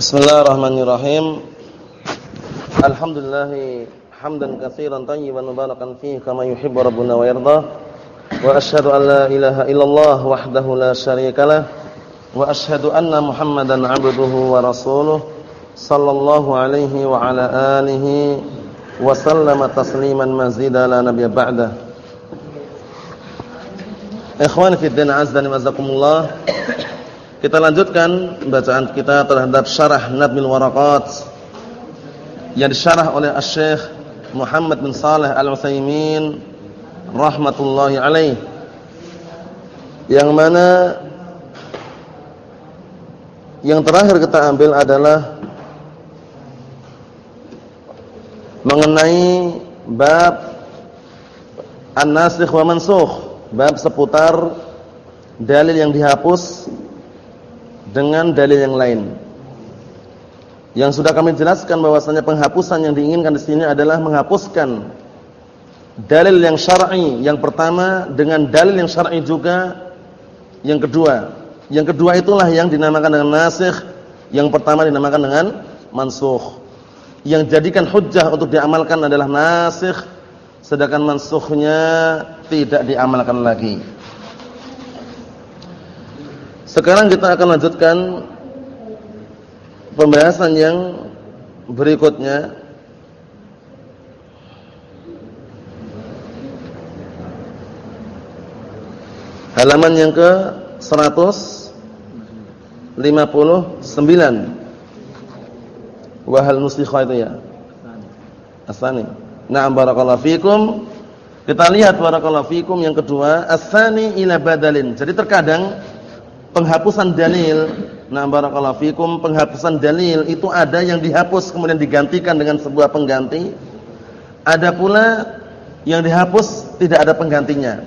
Bismillahirrahmanirrahim. Alhamdulillah hamdan katsiran tayyiban mubarakan fihi kama yuhibbu rabbuna wa yarda. Wa asyhadu an la ilaha illallah wahdahu la syarikalah wa asyhadu anna Muhammadan 'abduhu wa rasuluh sallallahu alaihi wa ala alihi wa sallama tasliman mazida la nabiyya ba'da. Ikhwan fi din azza wa jazakumullah. Kita lanjutkan bacaan kita terhadap syarah Nadmil Waraqat yang disyarah oleh Asy-Syaikh Muhammad bin Shalih Al-Utsaimin rahmatullahi alaih. Yang mana yang terakhir kita ambil adalah mengenai bab an-nasikh wa mansukh, bab seputar dalil yang dihapus dengan dalil yang lain. Yang sudah kami jelaskan bahwasanya penghapusan yang diinginkan di sini adalah menghapuskan dalil yang syar'i yang pertama dengan dalil yang syar'i juga yang kedua. Yang kedua itulah yang dinamakan dengan nasikh, yang pertama dinamakan dengan mansukh. Yang jadikan hujjah untuk diamalkan adalah nasikh, sedangkan mansukhnya tidak diamalkan lagi. Sekarang kita akan lanjutkan pembahasan yang berikutnya. Halaman yang ke 159. Wahal nusikha itu ya. Asani. Na'am barakallahu fikum. Kita lihat barakallahu fikum yang kedua, asani ila badalin. Jadi terkadang penghapusan dalil. Nah barakallahu fikum penghapusan dalil itu ada yang dihapus kemudian digantikan dengan sebuah pengganti. Ada pula yang dihapus tidak ada penggantinya.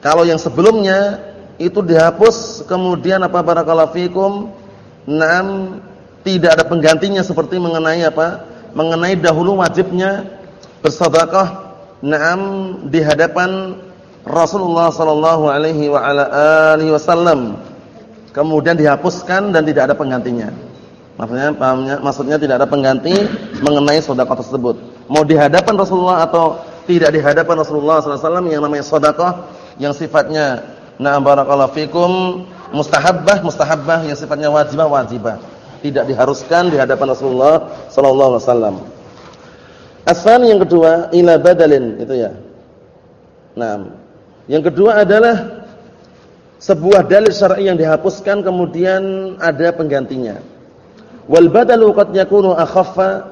Kalau yang sebelumnya itu dihapus kemudian apa barakallahu fikum? Enam tidak ada penggantinya seperti mengenai apa? Mengenai dahulu wajibnya bersedekah enam di hadapan Rasulullah sallallahu alaihi wa ala alihi wasallam kemudian dihapuskan dan tidak ada penggantinya. Maksudnya pahamnya, maksudnya tidak ada pengganti mengenai sedekah tersebut. Mau di hadapan Rasulullah atau tidak di hadapan Rasulullah SAW yang namanya sedekah yang sifatnya na barakallahu fikum mustahabbah mustahabbah yang sifatnya wajibah wajibah. Tidak diharuskan di hadapan Rasulullah sallallahu alaihi wasallam. Asal yang kedua ila badalin itu ya. Nah, yang kedua adalah sebuah dalil syar'i yang dihapuskan kemudian ada penggantinya. Wal badalu qad yakunu akhaffa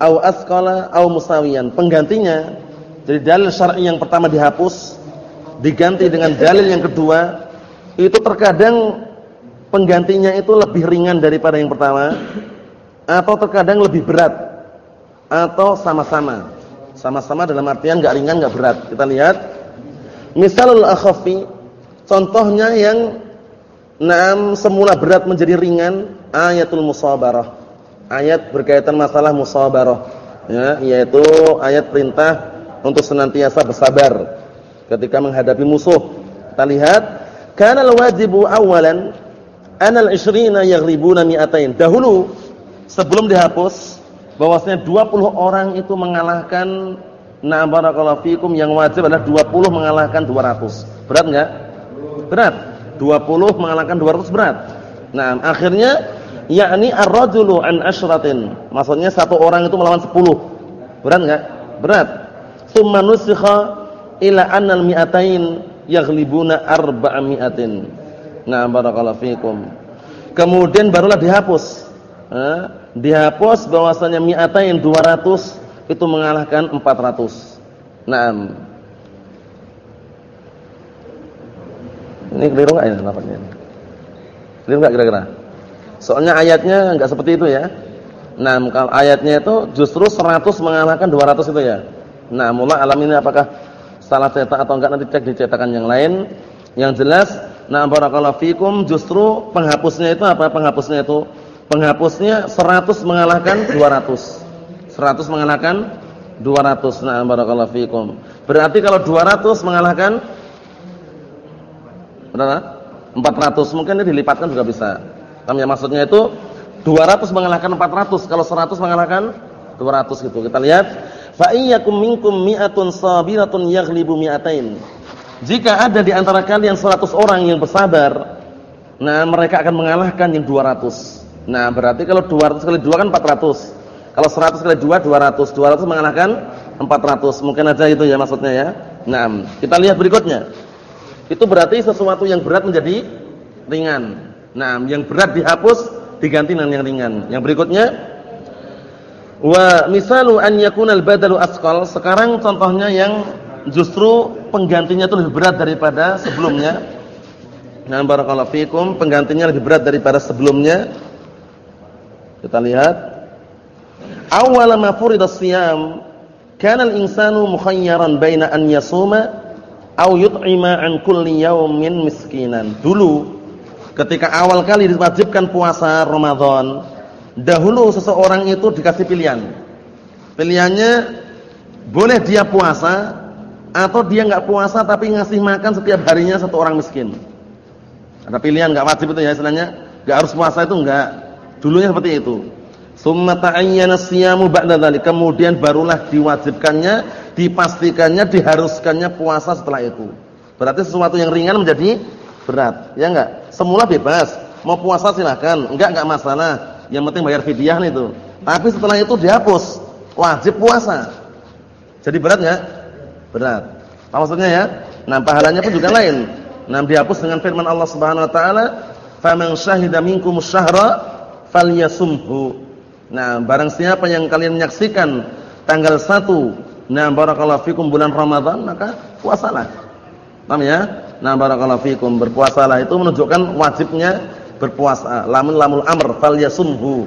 aw asqala aw musawiyan. Penggantinya dari dalil syar'i yang pertama dihapus diganti dengan dalil yang kedua itu terkadang penggantinya itu lebih ringan daripada yang pertama atau terkadang lebih berat atau sama-sama. Sama-sama dalam artian enggak ringan enggak berat. Kita lihat misalul akhaffi Contohnya yang naam semula berat menjadi ringan ayatul musabarah. Ayat berkaitan masalah musabarah ya, yaitu ayat perintah untuk senantiasa bersabar ketika menghadapi musuh. Kita lihat, kana al-wajibu awalan anal 20 yaghribuna mi'atain. Dahulu sebelum dihapus bahwasanya 20 orang itu mengalahkan na'am barakallahu fikum yang wajib adalah 20 mengalahkan 200. Berat enggak? Berat. 20 mengalahkan 200 berat. Nah, akhirnya yakni ar-rajulu an asyratin. Maksudnya satu orang itu melawan 10. Berat enggak? Berat. Tsumma nusikha ila annal mi'atain yaghlibuna arba'ami'atin. Nah, barakallahu fikum. Kemudian barulah dihapus. Eh, dihapus bahwasanya mi'atain 200 itu mengalahkan 400. Naam. Ini keliru enggak ini lafaznya? Keliru enggak kira-kira? Soalnya ayatnya enggak seperti itu ya. Nah, kalau ayatnya itu justru 100 mengalahkan 200 itu ya. Nah, mula alam ini apakah salah cetak atau enggak nanti cek di cetakan yang lain. Yang jelas, nah barakallahu fikum justru penghapusnya itu apa? Penghapusnya itu penghapusnya 100 mengalahkan 200. 100 mengalahkan 200. Nah, barakallahu fikum. Berarti kalau 200 mengalahkan Berapa? 400 mungkin ini dilipatkan juga bisa. Kami maksudnya itu 200 mengalahkan 400, kalau 100 mengalahkan 200 gitu. Kita lihat, fa iyyakum minkum mi'atun sabiratun yaghlibu mi'atain. Jika ada di antara kalian 100 orang yang bersabar, nah mereka akan mengalahkan yang 200. Nah, berarti kalau 200 kali 2 kan 400. Kalau 100 kali 2 200. 200 mengalahkan 400. Mungkin aja itu ya maksudnya ya. Nah, kita lihat berikutnya. Itu berarti sesuatu yang berat menjadi ringan. Nah, yang berat dihapus diganti dengan yang ringan. Yang berikutnya wa misalu an yakuna al-badalu asqal. Sekarang contohnya yang justru penggantinya itu lebih berat daripada sebelumnya. Nah, barakallahu fikum, penggantinya lebih berat daripada sebelumnya. Kita lihat. Awwala ma furida siyam kana al-insanu mukhayyaran baina an yasuma aw yut'ima an kulli yawmin miskinan. Dulu ketika awal kali diwajibkan puasa Ramadan, dahulu seseorang itu dikasih pilihan. Pilihannya boleh dia puasa atau dia enggak puasa tapi ngasih makan setiap harinya satu orang miskin. Ada pilihan enggak wajib itu ya istilahnya, enggak harus puasa itu enggak. Dulunya seperti itu. Summa ta'ayyana siyamu ba'da. Kemudian barulah diwajibkannya, dipastikannya, diharuskannya puasa setelah itu. Berarti sesuatu yang ringan menjadi berat, ya enggak? Semula bebas, mau puasa silahkan, enggak enggak masalah. Yang penting bayar fidyah itu. Tapi setelah itu dihapus, wajib puasa. Jadi berat enggak? Berat. Apa maksudnya ya? Nah, pahalanya pun juga lain. Nah, dihapus dengan firman Allah Subhanahu wa taala, "Faman syahida minkum syahra falyasumhu." Nah, barang siapa yang kalian menyaksikan tanggal 1, nah barakallahu fikum bulan Ramadan, maka puasalah. Paham ya? Nah, barakallahu fikum. Berpuasalah itu menunjukkan wajibnya berpuasa. Lamun lamul amr fal yasumhu.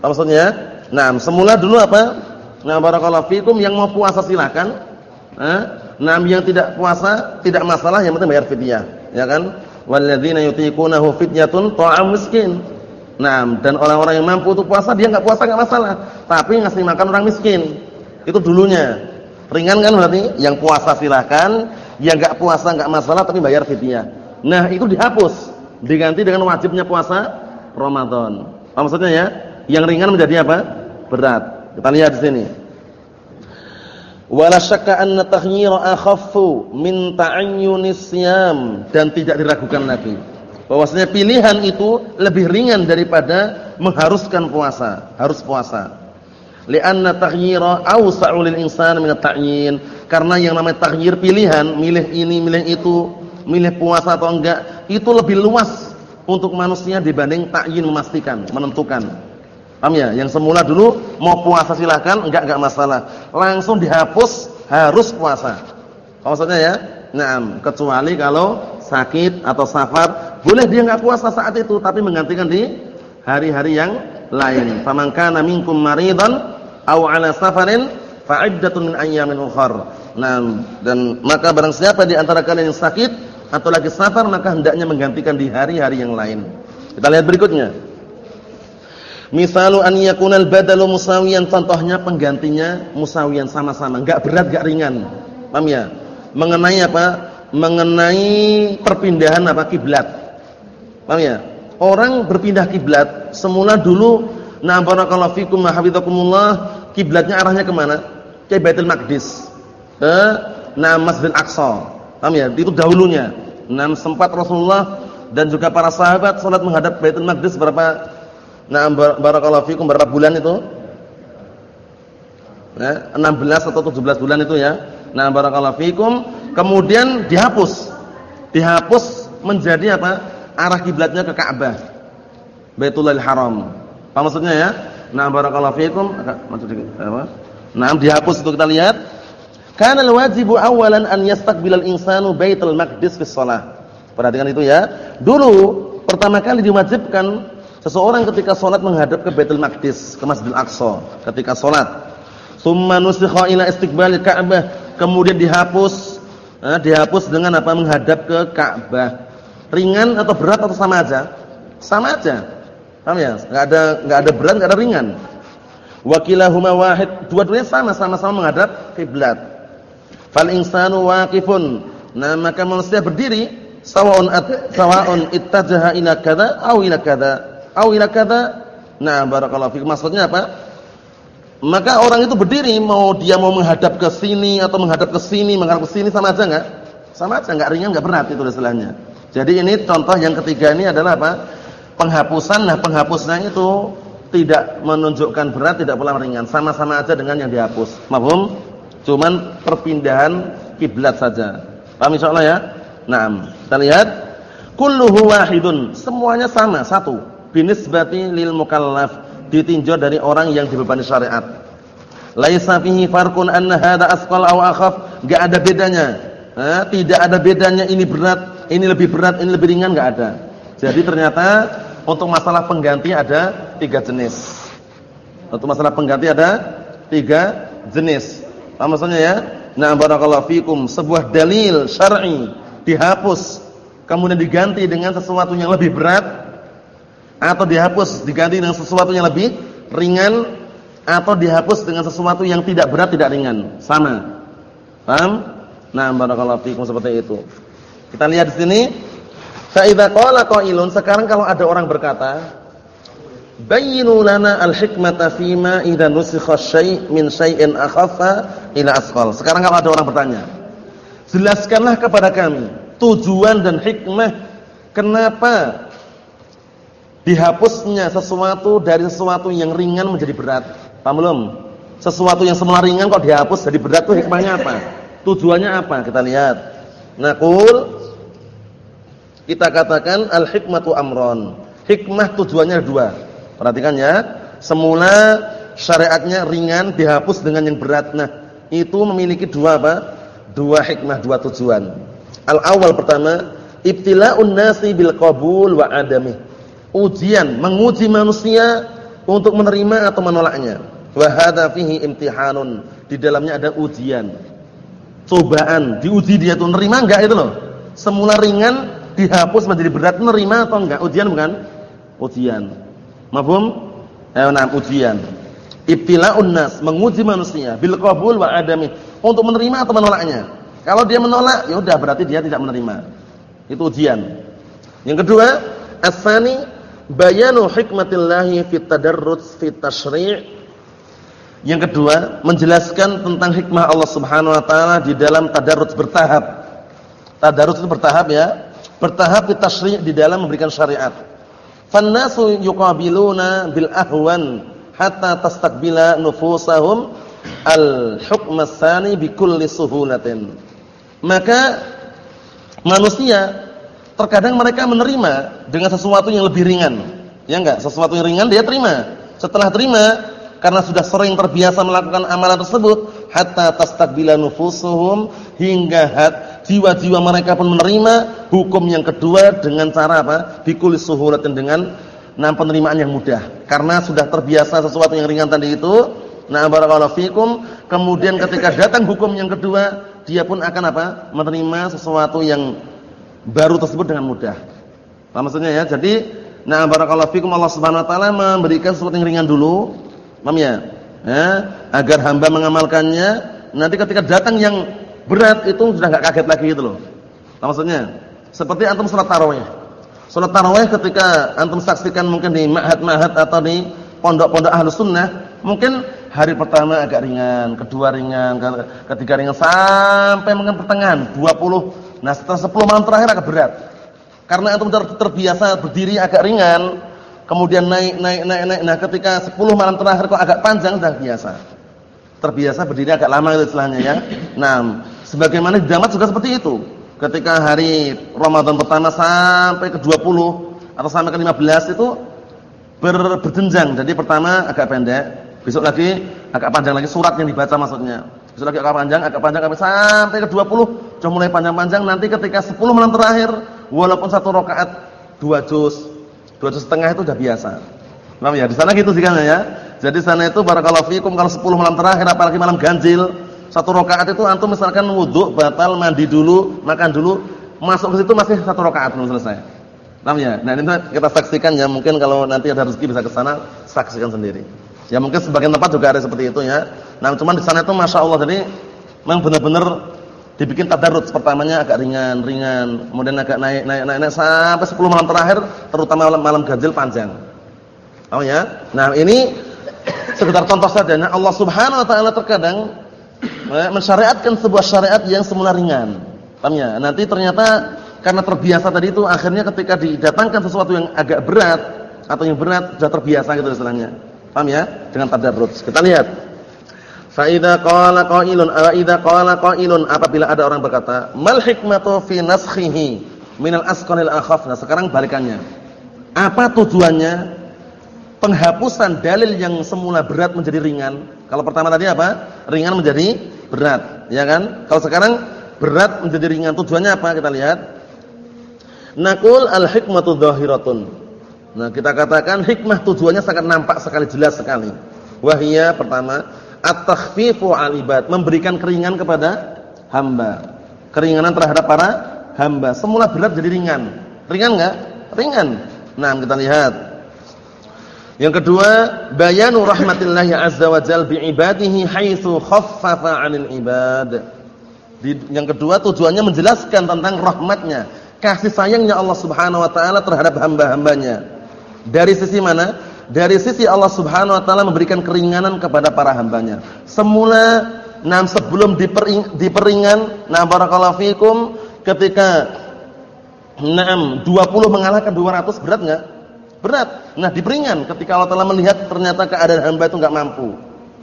Apa maksudnya? Nah, semula dulu apa? Nah, barakallahu fikum yang mau puasa silakan. Nah, yang tidak puasa tidak masalah, yang penting bayar fidyah, ya kan? Walladzina yutiqunahu fidyatun ta'am miskin. Nah, dan orang-orang yang mampu untuk puasa dia enggak puasa enggak masalah, tapi ngasih makan orang miskin. Itu dulunya. Ringan kan berarti? Yang puasa silakan, yang enggak puasa enggak masalah tapi bayar fidyah. Nah, itu dihapus, diganti dengan wajibnya puasa Ramadan. Apa maksudnya ya? Yang ringan menjadi apa? Berat. Kita lihat di sini. Wala syakka anna tahyira akhaffu min ta'ayyunis dan tidak diragukan lagi bahwasanya pilihan itu lebih ringan daripada mengharuskan puasa, harus puasa. Li'anna taghyira awsa'u lil insani min at-ta'yin. Karena yang namanya taghyir pilihan, milih ini, milih itu, milih puasa atau enggak, itu lebih luas untuk manusia dibanding ta'yin memastikan, menentukan. Paham ya? Yang semula dulu mau puasa silakan, enggak enggak masalah. Langsung dihapus harus puasa. Maksudnya ya? Nah, kecuali kalau sakit atau safar, boleh dia enggak puasa saat itu tapi menggantikan di hari-hari yang lain. Faman kana minkum maridan aw ala safarin fa'iddatun min ayyamin ukhra. Nah, dan maka barang siapa di antara kalian yang sakit atau lagi safar maka hendaknya menggantikan di hari-hari yang lain. Kita lihat berikutnya. Misalu an yakunal badalu musawiyan contohnya penggantinya musawiyan sama-sama, enggak berat enggak ringan. Paham ya? Mengenai apa? Mengenai perpindahan apa kiblat. Paham ya? Orang berpindah kiblat, semula dulu na barakallahu fikum wa hafizakumullah, kiblatnya arahnya ke mana? Ke Baitul Maqdis. Ke nah Masjidil Aqsa. Paham ya? Itu dahulunya. Nah, sempat Rasulullah dan juga para sahabat salat menghadap Baitul Maqdis berapa Nah, barakallahu fikum berapa bulan itu? Nah, 16 atau 17 bulan itu ya. Nah, barakallahu fikum kemudian dihapus. Dihapus menjadi apa? Arah kiblatnya ke Ka'bah. Baitullahil Haram. Apa maksudnya ya? Nah, barakallahu fikum apa? Nah, dihapus itu kita lihat. Kana al-wajibu awalan an yastaqbilal insanu Baitul Maqdis fi shalah. Perhatikan itu ya. Dulu pertama kali diwajibkan Seseorang ketika sholat menghadap ke Baitul Maqdis, ke Masjidil Aqsa, ketika sholat. Tsumma nusikha ila istiqbalil Ka'bah, kemudian dihapus, eh, dihapus dengan apa? Menghadap ke Ka'bah. Ringan atau berat atau sama aja? Sama aja. Paham ya? Enggak ada enggak ada berat, enggak ada ringan. Wakilahuma wahid, dua-duanya sama, sama-sama menghadap kiblat. Fal insanu waqifun. Nah, maka manusia berdiri sawa'un sawa'un ittajaha ila kadza aw ila kadza au ila kadza Nah, barakallahu fikum. Maksudnya apa? Maka orang itu berdiri mau dia mau menghadap ke sini atau menghadap ke sini, menghadap ke sini sama aja enggak? Sama aja enggak ringan enggak berat itu istilahnya. Jadi ini contoh yang ketiga ini adalah apa? Penghapusan. Nah, penghapusnya itu tidak menunjukkan berat, tidak pula ringan. Sama-sama aja dengan yang dihapus. Mahum? Cuman perpindahan kiblat saja. Paham insyaallah ya? Naam. Kita lihat kulluhu wahidun. Semuanya sama, satu. Binisbati lil mukallaf ditinjau dari orang yang dibebani syariat. Laisa fihi farqun anna hadza asqal aw akhaf, enggak ada bedanya. Ha? tidak ada bedanya ini berat, ini lebih berat, ini lebih ringan enggak ada. Jadi ternyata untuk masalah pengganti ada tiga jenis. Untuk masalah pengganti ada tiga jenis. Apa maksudnya ya? Nah, barakallahu fikum, sebuah dalil syar'i dihapus kemudian diganti dengan sesuatu yang lebih berat atau dihapus diganti dengan sesuatu yang lebih ringan atau dihapus dengan sesuatu yang tidak berat tidak ringan sama paham nah barakallahu fikum seperti itu kita lihat di sini fa qala qailun sekarang kalau ada orang berkata bayyinu lana al-hikmata fima idza nusikha syai' min syai'in akhaffa ila asqal sekarang kalau ada orang bertanya jelaskanlah kepada kami tujuan dan hikmah kenapa dihapusnya sesuatu dari sesuatu yang ringan menjadi berat. Paham belum? Sesuatu yang semula ringan kok dihapus jadi berat tuh hikmahnya apa? Tujuannya apa? Kita lihat. Naqul kita katakan al-hikmatu amron. Hikmah tujuannya dua. Perhatikan ya. Semula syariatnya ringan dihapus dengan yang berat. Nah, itu memiliki dua apa? Dua hikmah, dua tujuan. Al-awwal pertama, ibtila'un nasi bil qabul wa adamih ujian, menguji manusia untuk menerima atau menolaknya. Wa hadza fihi imtihanun. Di dalamnya ada ujian. Cobaan, diuji dia tuh nerima enggak itu loh. Semula ringan dihapus menjadi berat nerima atau enggak? Ujian bukan? Ujian. Mafhum? Eh, nah, ujian. Ibtila'un nas, menguji manusia bil qabul wa adami, untuk menerima atau menolaknya. Kalau dia menolak, ya udah berarti dia tidak menerima. Itu ujian. Yang kedua, asani bayanu hikmatillahi fit tadarruj fit tasyri' Yang kedua, menjelaskan tentang hikmah Allah Subhanahu wa taala di dalam tadarruj bertahap. Tadarruj itu bertahap ya. Bertahap fit tasyri' di dalam memberikan syariat. Fannasu yuqabiluna bil ahwan hatta tastaqbila nufusahum al-hukm ats-tsani bi kulli suhulatin. Maka manusia terkadang mereka menerima dengan sesuatu yang lebih ringan. Ya enggak? Sesuatu yang ringan dia terima. Setelah terima karena sudah sering terbiasa melakukan amalan tersebut hatta tastaqbila nufusuhum hingga hat jiwa-jiwa mereka pun menerima hukum yang kedua dengan cara apa? Bikul suhulatin dengan nah penerimaan yang mudah. Karena sudah terbiasa sesuatu yang ringan tadi itu, nah barakallahu fikum, kemudian ketika datang hukum yang kedua, dia pun akan apa? menerima sesuatu yang baru tersebut dengan mudah. Maksudnya ya? Jadi, nah barakallahu fikum Allah Subhanahu wa taala memberikan sesuatu yang ringan dulu. Paham ya? ya? Agar hamba mengamalkannya, nanti ketika datang yang berat itu sudah enggak kaget lagi gitu loh. Paham maksudnya? Seperti antum salat tarawih. Salat tarawih ketika antum saksikan mungkin di ma'had-ma'had atau di pondok-pondok Ahlus Sunnah, mungkin hari pertama agak ringan, kedua ringan, ketiga ringan sampai mungkin pertengahan 20 Nah setelah 10 malam terakhir agak berat. Karena antum terbiasa berdiri agak ringan, kemudian naik naik naik naik. Nah ketika 10 malam terakhir kok agak panjang sudah biasa. Terbiasa berdiri agak lama itu istilahnya ya. Nah, sebagaimana damat juga seperti itu. Ketika hari Ramadan pertama sampai ke-20 atau sampai ke-15 itu ber, berjenjang. Jadi pertama agak pendek, besok lagi agak panjang lagi surat yang dibaca maksudnya. Besok lagi agak panjang, agak panjang sampai ke-20 sudah mulai panjang-panjang nanti ketika 10 malam terakhir walaupun satu rakaat dua juz, dua juz setengah itu sudah biasa. Paham ya? Di sana gitu sih kan ya. Jadi sana itu barakallahu fikum kalau 10 malam terakhir apalagi malam ganjil, satu rakaat itu antum misalkan wudu, batal, mandi dulu, makan dulu, masuk ke situ masih satu rakaat belum selesai. Paham ya? Nah, ini kita saksikan ya, mungkin kalau nanti ada rezeki bisa ke sana, saksikan sendiri. Ya mungkin sebagian tempat juga ada seperti itu ya. Nah, cuman di sana itu Masya Allah jadi memang benar-benar dibikin tadarut pertamanya agak ringan-ringan, kemudian agak naik naik naik, naik sampai 10 malam terakhir terutama malam, malam ganjil panjang. Oh ya? Nah, ini sekedar contoh saja. Nah, Allah Subhanahu wa taala terkadang mensyariatkan sebuah syariat yang semula ringan. Paham ya? Nanti ternyata karena terbiasa tadi itu akhirnya ketika didatangkan sesuatu yang agak berat atau yang berat sudah terbiasa gitu istilahnya. Paham ya? Dengan tadarruj. Kita lihat. Fa idza qala qailun aw idza qala qailun apabila ada orang berkata, "Mal hikmatu fi naskhihi min al-asqalil akhaf." Nah, sekarang balikannya. Apa tujuannya penghapusan dalil yang semula berat menjadi ringan. Kalau pertama tadi apa? Ringan menjadi berat, ya kan? Kalau sekarang berat menjadi ringan, tujuannya apa? Kita lihat. Nakul al-hikmatu dhahiratun. Nah, kita katakan hikmah tujuannya sangat nampak sekali, jelas sekali. Wahia pertama, at-takhfifu 'al ibad, memberikan keringan kepada hamba. Keringanan terhadap para hamba. Semula berat jadi ringan. Ringan enggak? Ringan. Nah, kita lihat yang kedua, bayanu rahmatillahi azza wa jalla bi ibadihi haitsu khaffafa 'anil ibad. yang kedua tujuannya menjelaskan tentang rahmatnya, kasih sayangnya Allah Subhanahu wa taala terhadap hamba-hambanya. Dari sisi mana? Dari sisi Allah Subhanahu wa taala memberikan keringanan kepada para hambanya. Semula nah sebelum dipering, diperingan, nah barakallahu fikum ketika 6 20 mengalahkan 200 berat enggak? Berat. Nah, diperingan ketika Allah telah melihat ternyata keadaan hamba itu enggak mampu.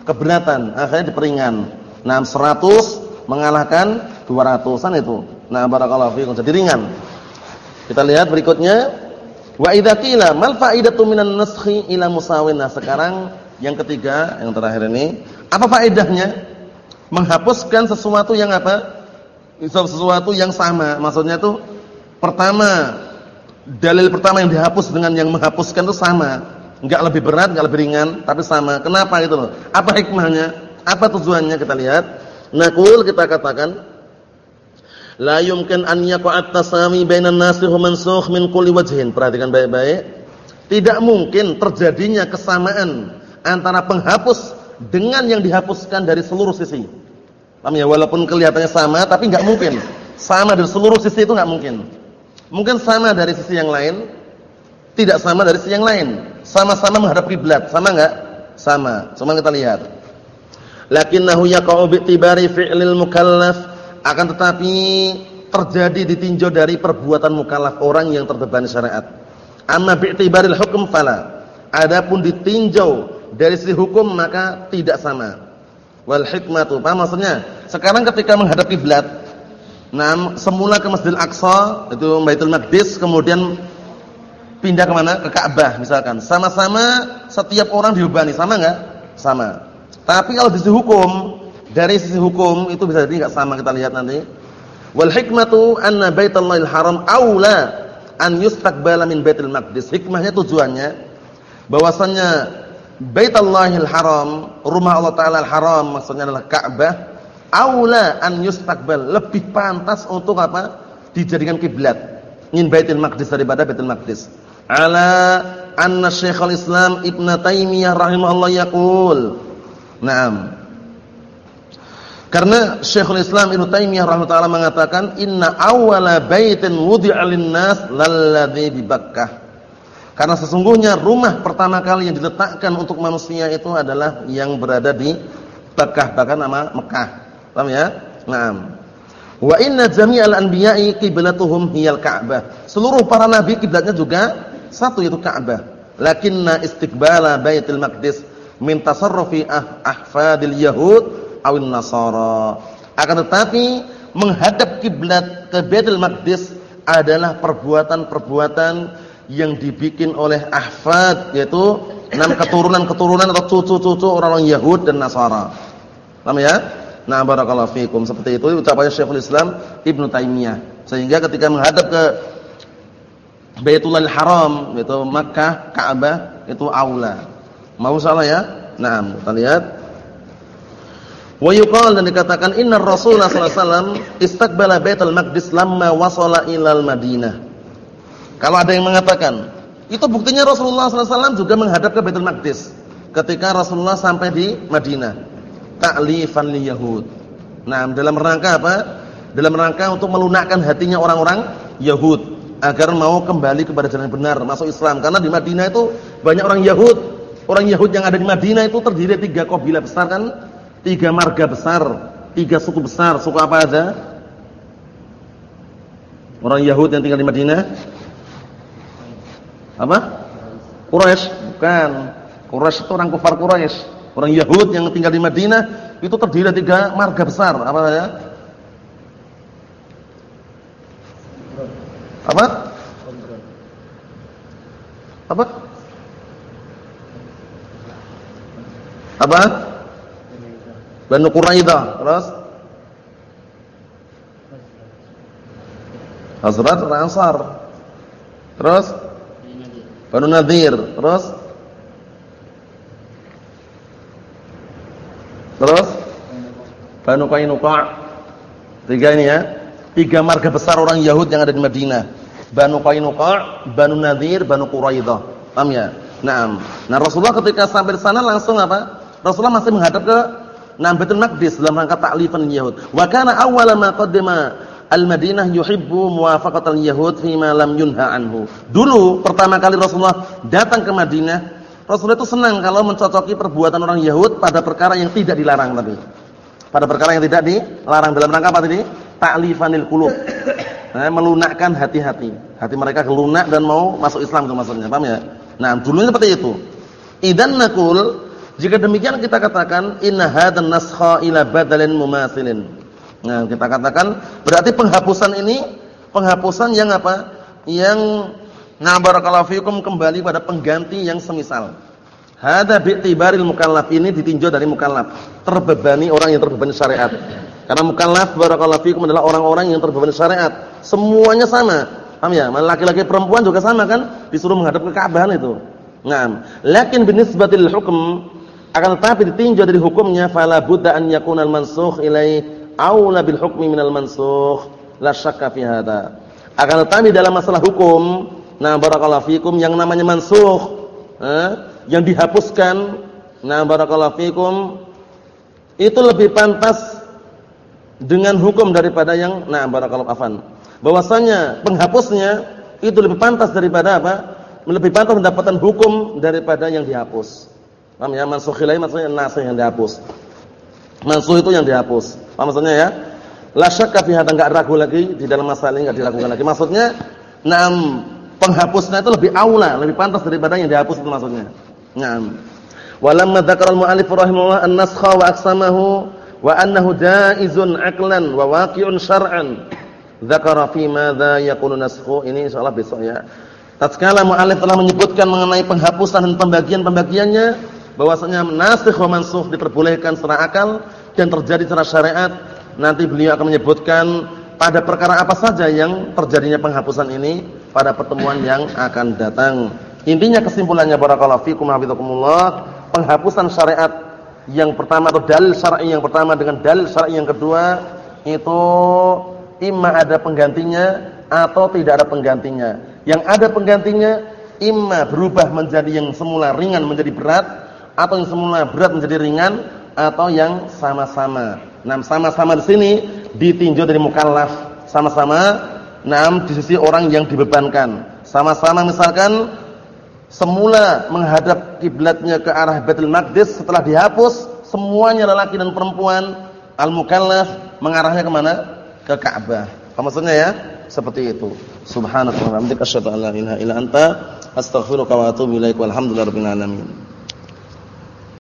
Keberatan, akhirnya diperingan. Nah, 100 mengalahkan 200-an itu. Nah, barakallahu fiikum. Jadi ringan. Kita lihat berikutnya. Wa idza qila mal fa'idatu minan naskhi ila musawin. Nah, sekarang yang ketiga, yang terakhir ini, apa faedahnya? Menghapuskan sesuatu yang apa? Sesuatu yang sama. Maksudnya itu pertama dalil pertama yang dihapus dengan yang menghapuskan itu sama. Enggak lebih berat, enggak lebih ringan, tapi sama. Kenapa itu loh? Apa hikmahnya? Apa tujuannya kita lihat? Naqul kita katakan la yumkin an yaqa'a tasami bainan nasikh wa mansukh min kulli wajhin. Perhatikan baik-baik. Tidak mungkin terjadinya kesamaan antara penghapus dengan yang dihapuskan dari seluruh sisi. Paham ya? Walaupun kelihatannya sama, tapi enggak mungkin. Sama dari seluruh sisi itu enggak mungkin. Mungkin sama dari sisi yang lain, tidak sama dari sisi yang lain. Sama-sama menghadap kiblat, sama enggak? Sama. Cuma kita lihat. Lakinnahu yaqa'u bi'tibari fi'lil mukallaf akan tetapi terjadi ditinjau dari perbuatan mukallaf orang yang terbebani syariat. Amma bi'tibaril hukm fala. Adapun ditinjau dari sisi hukum maka tidak sama. Wal hikmatu, apa maksudnya? Sekarang ketika menghadap kiblat, Nah, semula ke Masjidil Aqsa, itu Baitul Maqdis, kemudian pindah ke mana? Ke Ka'bah misalkan. Sama-sama setiap orang dibebani, sama enggak? Sama. Tapi kalau di sisi hukum, dari sisi hukum itu bisa jadi enggak sama kita lihat nanti. Wal hikmatu anna Baitullahil Haram aula an yustaqbala min Baitul Maqdis. Hikmahnya tujuannya bahwasannya Baitullahil Haram, rumah Allah Taala Al-Haram maksudnya adalah Ka'bah aula an yustaqbal. Lebih pantas untuk apa? Dijadikan kiblat. Min Baitul Maqdis daripada Baitul Maqdis. Ala anna Syekhul Islam Ibnu Taimiyah rahimahullah yaqul. Na'am. Karena Syekhul Islam Ibnu Taimiyah rahimahullah mengatakan inna awwala baitin wudi'a lin-nas lalladzi bi Bakkah. Karena sesungguhnya rumah pertama kali yang diletakkan untuk manusia itu adalah yang berada di Bakkah bahkan nama Mekah Paham ya? Naam. Wa inna jami'al anbiya'i qiblatuhum hiyal Ka'bah. Seluruh para nabi kiblatnya juga satu yaitu Ka'bah. Lakinna istiqbala Baitul Maqdis min tasarrufi ah, ahfadil yahud awin nasara. Akan tetapi menghadap kiblat ke Baitul Maqdis adalah perbuatan-perbuatan yang dibikin oleh ahfad yaitu enam keturunan-keturunan atau cucu-cucu orang-orang Yahud dan Nasara. Paham ya? Nah, barakallahu fikum. Seperti itu ucapannya Syekhul Islam Ibnu Taimiyah. Sehingga ketika menghadap ke Baitullahil Haram, yaitu Makkah, Ka'bah, itu aula. Mau salah ya? Nah, kita lihat. Wa yuqal dan dikatakan innar Rasulullah sallallahu alaihi wasallam istaqbala Baitul Maqdis lamma wasala ilal Madinah. Kalau ada yang mengatakan, itu buktinya Rasulullah sallallahu alaihi wasallam juga menghadap ke Baitul Maqdis ketika Rasulullah sampai di Madinah ta'lifan li yahud. Nah, dalam rangka apa? Dalam rangka untuk melunakkan hatinya orang-orang Yahud agar mau kembali kepada jalan benar, masuk Islam. Karena di Madinah itu banyak orang Yahud. Orang Yahud yang ada di Madinah itu terdiri dari tiga kabilah besar kan? Tiga marga besar, tiga suku besar. Suku apa aja? Orang Yahud yang tinggal di Madinah? Apa? Quraisy, bukan. Quraisy itu orang kafir Quraisy. Orang Yahud yang tinggal di Madinah itu terdiri dari tiga marga besar. Apa ya? Apa? Apa? Apa? Banu Quraidah, terus Hazrat Ansar. Terus Banu Nadir, terus Terus Banu Qainuqa. Tiga ini ya. Tiga marga besar orang Yahud yang ada di Madinah. Banu Qainuqa, Banu Nadir, Banu Quraidah. Paham ya? Naam. Nah, Rasulullah ketika sampai di sana langsung apa? Rasulullah masih menghadap ke Nah, Maqdis dalam rangka ta'lifan Yahud. Wa kana awwala ma qaddama Al-Madinah yuhibbu muwafaqatal Yahud fi ma lam yunha anhu. Dulu pertama kali Rasulullah datang ke Madinah, Rasulullah itu senang kalau mencocoki perbuatan orang Yahud pada perkara yang tidak dilarang tadi. Pada perkara yang tidak dilarang dalam rangka apa tadi? Ta'lifanil qulub. Nah, melunakkan hati-hati. Hati mereka kelunak dan mau masuk Islam itu maksudnya. Paham ya? Nah, dulunya seperti itu. Idan nakul jika demikian kita katakan inna hadan naskha ila badalin mumatsilin. Nah, kita katakan berarti penghapusan ini penghapusan yang apa? Yang na barakallahu fikum kembali pada pengganti yang semisal. Hada bi'tibaril mukallaf ini ditinjau dari mukallaf, terbebani orang yang terbebani syariat. Karena mukallaf barakallahu fikum adalah orang-orang yang terbebani syariat. Semuanya sama. Paham ya? Laki-laki perempuan juga sama kan? Disuruh menghadap ke Ka'bah itu. Nah, lakin binisbatil hukm akan tetapi ditinjau dari hukumnya fala budda an yakuna al-mansukh ilai aula bil hukmi minal mansukh la syakka fi akan tetapi dalam masalah hukum nah barakallahu fikum yang namanya mansukh eh, yang dihapuskan nah barakallahu fikum itu lebih pantas dengan hukum daripada yang nah barakallahu afan bahwasanya penghapusnya itu lebih pantas daripada apa lebih pantas mendapatkan hukum daripada yang dihapus Paham ya? Mansukh ilahi maksudnya nasih yang dihapus. Mansuh itu yang dihapus. Paham maksudnya ya? La syakka fi hadza ragu lagi di dalam masalah ini enggak diragukan lagi. Maksudnya enam penghapusnya itu lebih aula, lebih pantas daripada yang dihapus itu maksudnya. Naam. Walamma dzakara al-mu'allif rahimahullah an-naskha wa aqsamahu wa annahu jaizun aqlan wa waqi'un syar'an. Dzakara fi madza yakunu naskhu ini insyaallah besok ya. Tatkala mu'allif telah menyebutkan mengenai penghapusan dan pembagian-pembagiannya, bahwasanya nasikh wa mansukh diperbolehkan secara akal dan terjadi secara syariat. Nanti beliau akan menyebutkan pada perkara apa saja yang terjadinya penghapusan ini pada pertemuan yang akan datang. Intinya kesimpulannya barakallahu fikum hafizakumullah, penghapusan syariat yang pertama atau dalil syar'i yang pertama dengan dalil syar'i yang kedua itu imma ada penggantinya atau tidak ada penggantinya. Yang ada penggantinya imma berubah menjadi yang semula ringan menjadi berat atau yang semula berat menjadi ringan atau yang sama-sama. Nah, sama-sama di sini ditinjau dari mukallaf, sama-sama nam di sisi orang yang dibebankan. Sama-sama misalkan semula menghadap kiblatnya ke arah Baitul Maqdis setelah dihapus semuanya lelaki dan perempuan al-mukallaf mengarahnya ke mana? Ke Ka'bah. Apa maksudnya ya? Seperti itu. Subhanallah wa bihamdika asyhadu an la ilaha illa anta astaghfiruka wa atubu ilaik walhamdulillahi rabbil alamin.